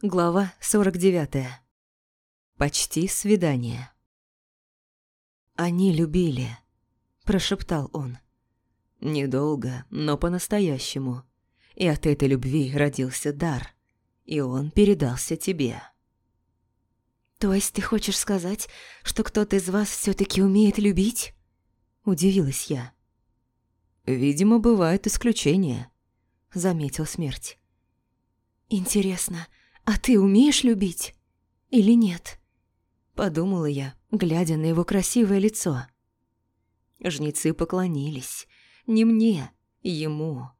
Глава 49. Почти свидание. «Они любили», – прошептал он. «Недолго, но по-настоящему. И от этой любви родился дар, и он передался тебе». «То есть ты хочешь сказать, что кто-то из вас все таки умеет любить?» – удивилась я. «Видимо, бывают исключения», – заметил смерть. «Интересно, «А ты умеешь любить? Или нет?» Подумала я, глядя на его красивое лицо. Жнецы поклонились. Не мне, ему.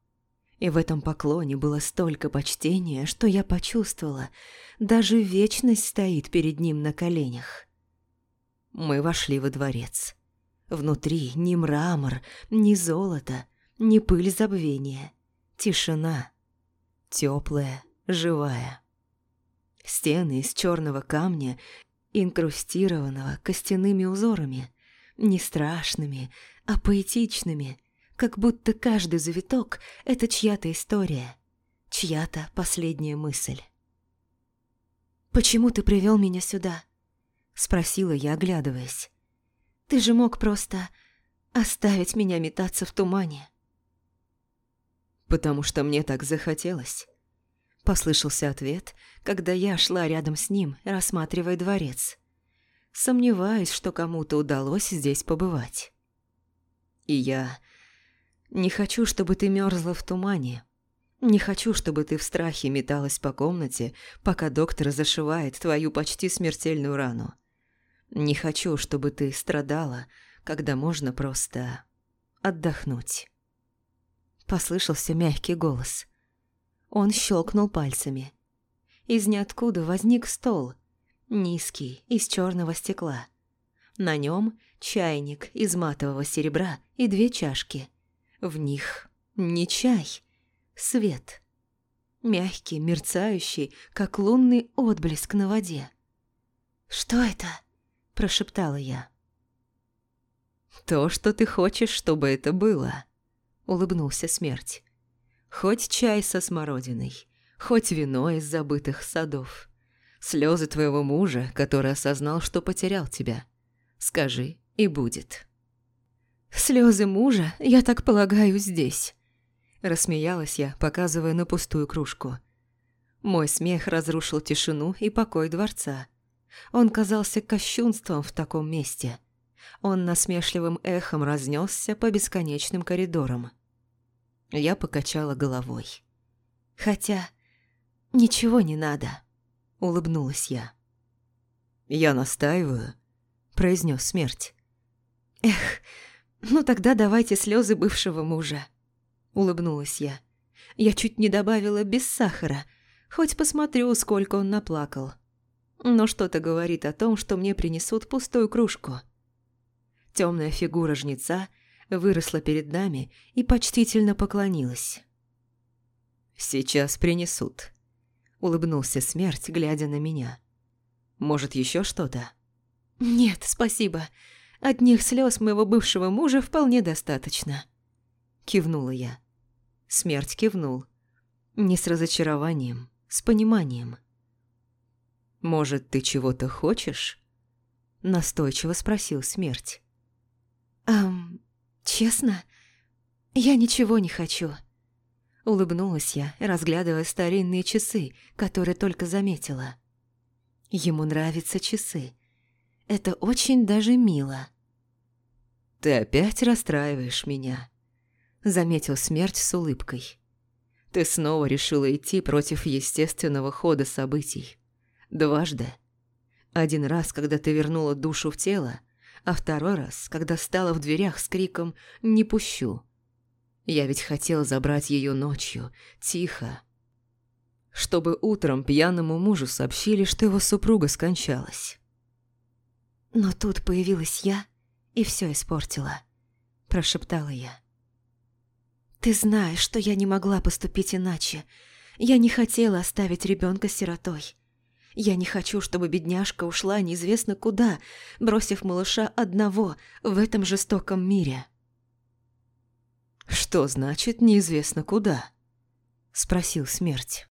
И в этом поклоне было столько почтения, что я почувствовала, даже вечность стоит перед ним на коленях. Мы вошли во дворец. Внутри ни мрамор, ни золото, ни пыль забвения. Тишина. Теплая, живая. Стены из черного камня, инкрустированного костяными узорами, не страшными, а поэтичными, как будто каждый завиток — это чья-то история, чья-то последняя мысль. «Почему ты привел меня сюда?» — спросила я, оглядываясь. «Ты же мог просто оставить меня метаться в тумане». «Потому что мне так захотелось». Послышался ответ, когда я шла рядом с ним, рассматривая дворец. Сомневаюсь, что кому-то удалось здесь побывать. И я не хочу, чтобы ты мерзла в тумане. Не хочу, чтобы ты в страхе металась по комнате, пока доктор зашивает твою почти смертельную рану. Не хочу, чтобы ты страдала, когда можно просто отдохнуть. Послышался мягкий голос. Он щелкнул пальцами. Из ниоткуда возник стол, низкий, из черного стекла. На нем чайник из матового серебра и две чашки. В них не чай, свет. Мягкий, мерцающий, как лунный отблеск на воде. «Что это?» – прошептала я. «То, что ты хочешь, чтобы это было», – улыбнулся смерть. Хоть чай со смородиной, хоть вино из забытых садов. Слезы твоего мужа, который осознал, что потерял тебя. Скажи, и будет. Слезы мужа, я так полагаю, здесь. Рассмеялась я, показывая на пустую кружку. Мой смех разрушил тишину и покой дворца. Он казался кощунством в таком месте. Он насмешливым эхом разнесся по бесконечным коридорам. Я покачала головой. «Хотя ничего не надо», — улыбнулась я. «Я настаиваю», — произнес смерть. «Эх, ну тогда давайте слезы бывшего мужа», — улыбнулась я. Я чуть не добавила без сахара, хоть посмотрю, сколько он наплакал. Но что-то говорит о том, что мне принесут пустую кружку. Темная фигура жнеца выросла перед нами и почтительно поклонилась. «Сейчас принесут», — улыбнулся смерть, глядя на меня. «Может, еще что-то?» «Нет, спасибо. Одних слез моего бывшего мужа вполне достаточно», — кивнула я. Смерть кивнул. Не с разочарованием, с пониманием. «Может, ты чего-то хочешь?» Настойчиво спросил смерть. «Ам, «Честно? Я ничего не хочу». Улыбнулась я, разглядывая старинные часы, которые только заметила. Ему нравятся часы. Это очень даже мило. «Ты опять расстраиваешь меня», — заметил смерть с улыбкой. «Ты снова решила идти против естественного хода событий. Дважды. Один раз, когда ты вернула душу в тело, а второй раз, когда стала в дверях с криком «Не пущу!». Я ведь хотел забрать ее ночью, тихо, чтобы утром пьяному мужу сообщили, что его супруга скончалась. «Но тут появилась я и все испортила», – прошептала я. «Ты знаешь, что я не могла поступить иначе. Я не хотела оставить ребенка сиротой. Я не хочу, чтобы бедняжка ушла неизвестно куда, бросив малыша одного в этом жестоком мире. «Что значит неизвестно куда?» – спросил смерть.